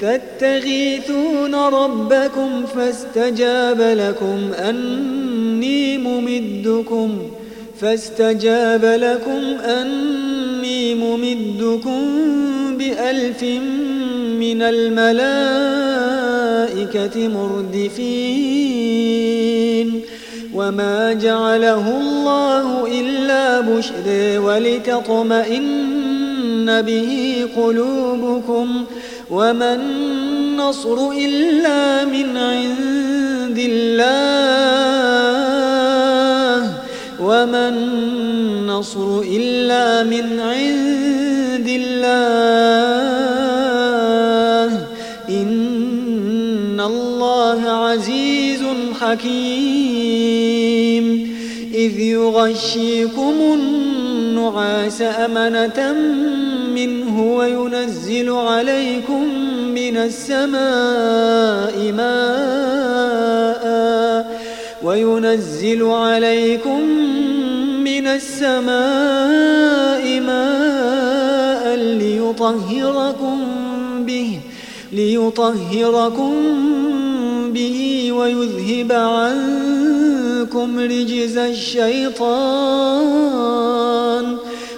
تتغيثون ربكم فاستجاب لكم أني ممدكم فاستجاب لكم أني ممدكم بألف من الملائكة مردفين وما جعله الله إلا بشر ولتطمئن به قلوبكم وما النصر إلا من عند الله. وما النصر إلا من عند الله. إن الله عزيز حكيم. إذ يغشيكم النعاس أمنة منه وينزل عليكم من السماء ماء وينزل عليكم من السماء ماء ليطهركم به ليطهركم به ويذهب عنكم رجز الشيطان.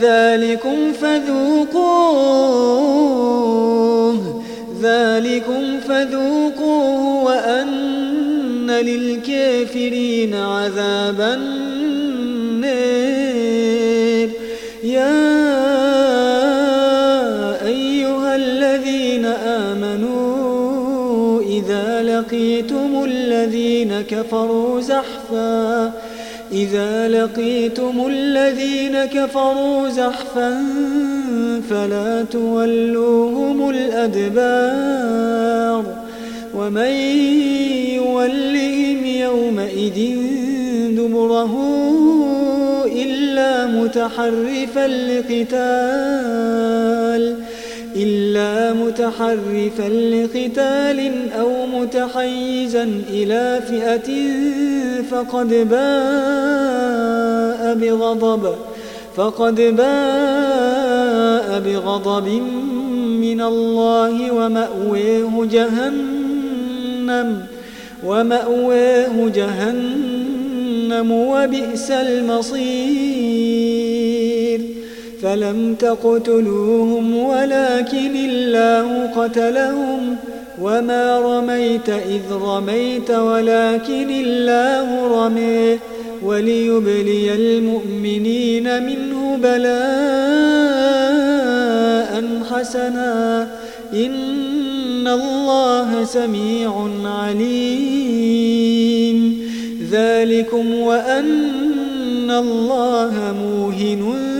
ذلكم فذوقوه. ذلكم فذوقوه وأن للكافرين عذاب النار. يا أيها الذين آمنوا إذا لقيتم الذين كفروا زحفاً إذا لقيتم الذين كفروا زحفا فلا تولوهم الأدبار ومن يولهم يومئذ دبره إلا متحرفا لقتال إلا متحرفا لقتال أو متحيزا إلى فئة فقد باء بغضب فقد باء بغضب من الله ومأويه جهنم ومأويه جهنم وبئس المصير. فلم تقتلوهم ولكن الله قتلهم وما رميت إذ رميت ولكن الله رمي وليبلي المؤمنين منه بلاء حسنا إن الله سميع عليم ذلكم وأن الله موهن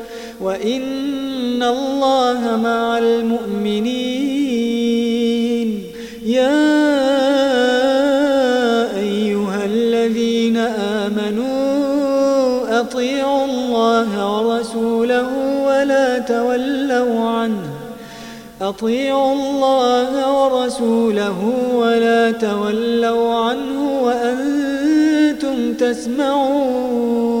وإن الله مع المؤمنين. يا أيها الذين آمنوا أطيعوا الله ورسوله ولا تولوا عنه. أطيعوا الله ورسوله ولا تولوا عنه وأنتم تسمعون.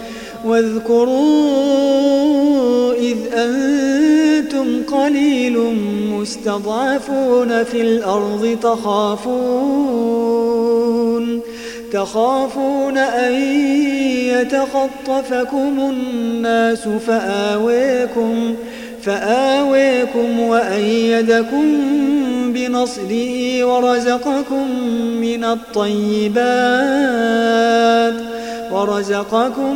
واذكروا إذ أنتم قليل مستضعفون في الأرض تخافون تخافون أن يتخطفكم الناس فآويكم فآويكم وأيدكم بنصره ورزقكم من الطيبات ورزقكم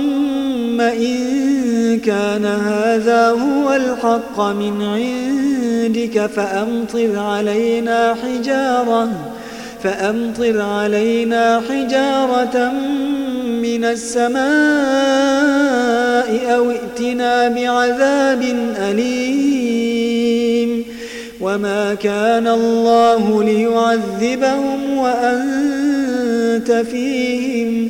كان هذا هو الحق من عندك فأمطر علينا حجارة فأمطر علينا حجارة من السماء أو ائتنا بعذاب أليم. وما كان الله ليعذبهم وأنت فيهم.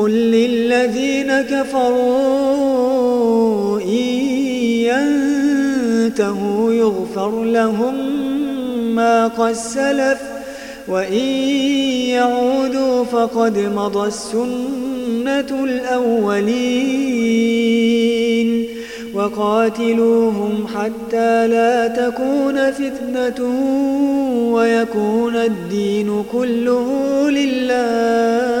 قل للذين كفروا إن ينتهوا يغفر لهم ما قد سلف وإن يعودوا فقد مضى السنة الأولين وقاتلوهم حتى لا تكون فتنة ويكون الدين كله لله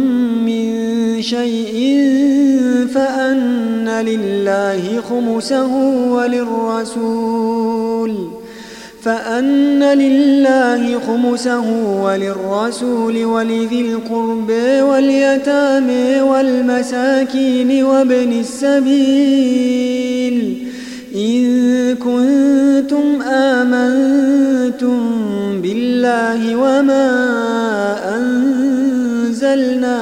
شيء فأن لله خمسه وللرسول فأن لله خمسه وللرسول ولذي القرب واليتامى والمساكين وابن السبيل إن كنتم آمنتم بالله وما أنزلنا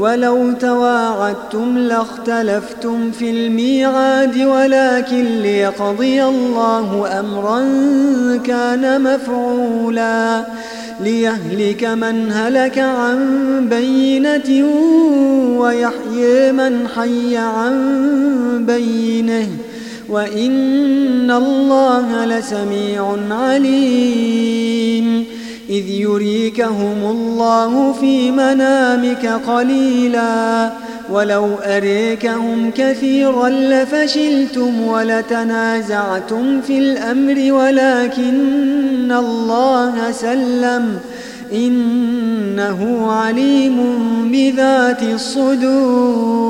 ولو تواعدتم لاختلفتم في الميعاد ولكن ليقضي الله أمرا كان مفعولا. ليهلك من هلك عن بينة ويحيي من حي عن بينه. وإن الله لسميع عليم. إذ يريكهم الله في منامك قليلا ولو أريكهم كثيرا لفشلتم ولتنازعتم في الأمر ولكن الله سلم إنه عليم بذات الصدور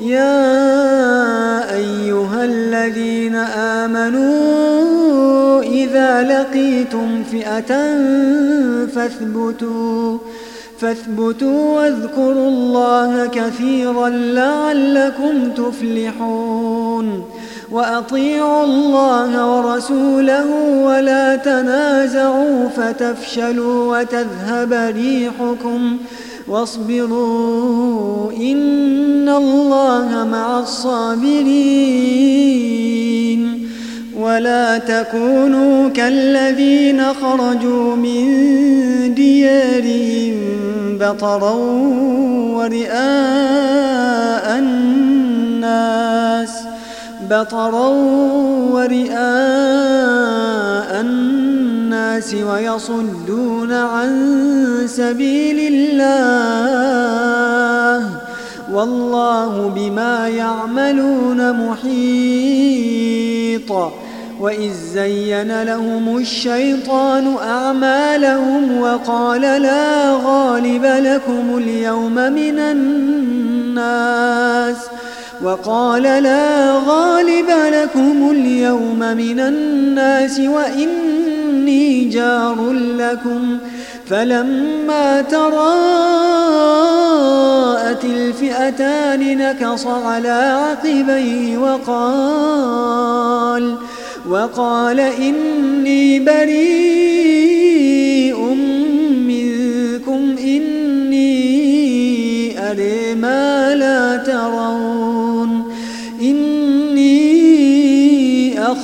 يا أيها الذين آمنوا إذا لقيتم فئة فاثبتوا فاثبتوا واذكروا الله كثيرا لعلكم تفلحون. وأطيعوا الله ورسوله ولا تنازعوا فتفشلوا وتذهب ريحكم. واصبروا إن الله مع الصابرين ولا تكونوا كالذين خرجوا من ديارهم بطرا ورئاء الناس بطرا ورئاء الناس ويصدون عن سبيل الله والله بما يعملون محيط وإذ زين لهم الشيطان أعمالهم وقال لا غالب لكم اليوم من الناس وقال لا غالب لكم اليوم من الناس وإني جار لكم فلما تراءت الفئتان نكص على عقبيه وقال وقال إني بريء منكم إني أري ما لا ترون.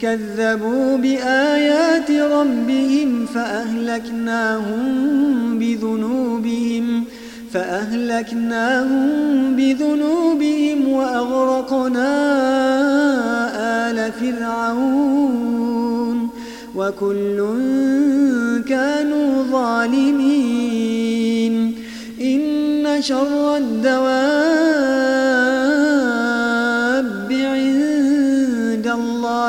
كذبوا بآيات ربهم فأهلكناهم بذنوبهم فأهلكناهم بذنوبهم وأغرقنا آل فرعون وكل كانوا ظالمين إن شر الدواب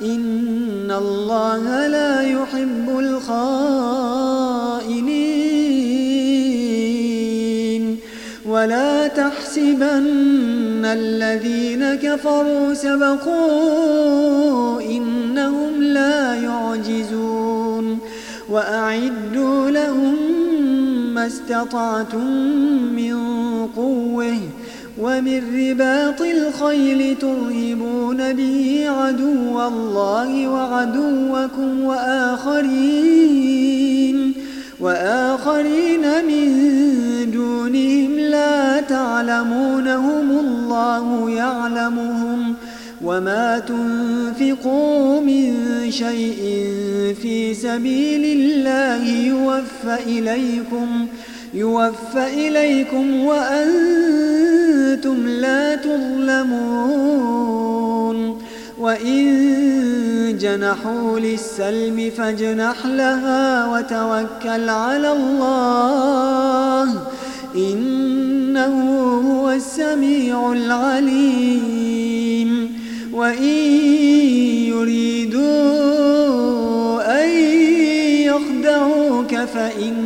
إن الله لا يحب الخائنين ولا تحسبن الذين كفروا سبقوا إنهم لا يعجزون وأعدوا لهم ما استطعتم من قوة ومن رباط الخيل ترهبون به عدو الله وعدوكم وآخرين وآخرين من دونهم لا تعلمونهم الله يعلمهم. وما تنفقوا من شيء في سبيل الله يوفى إليكم. يوفى إليكم وأنتم لا تظلمون وإن جنحوا للسلم فاجنح لها وتوكل على الله إنه هو السميع العليم وإن يريدوا أن يخدعوك فإن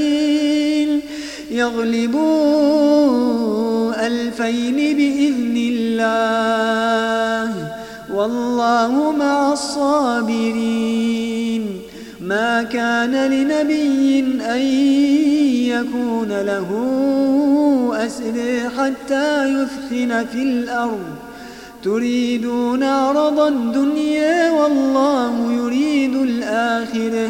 يغلبوا ألفين بإذن الله والله مع الصابرين ما كان لنبي أن يكون له أسر حتى يثخن في الأرض. تريدون عرض الدنيا والله يريد الآخرة.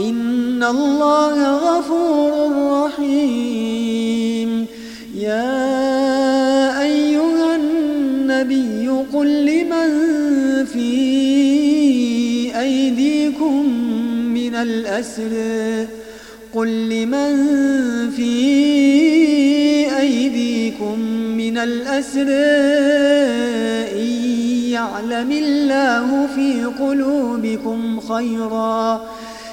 إن الله غفور رحيم. يا أيها النبي قل لمن في أيديكم من الأسر؟ قل لمن في أيديكم من الأسر؟ إن يعلم الله في قلوبكم خيرا.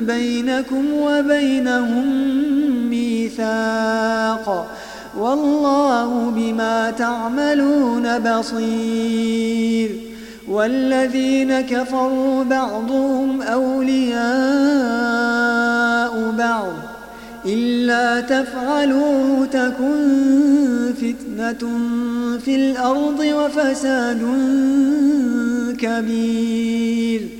بينكم وبينهم ميثاق والله بما تعملون بصير والذين كفروا بعضهم أولياء بعض إلا تفعلوا تكن فتنة في الأرض وفساد كبير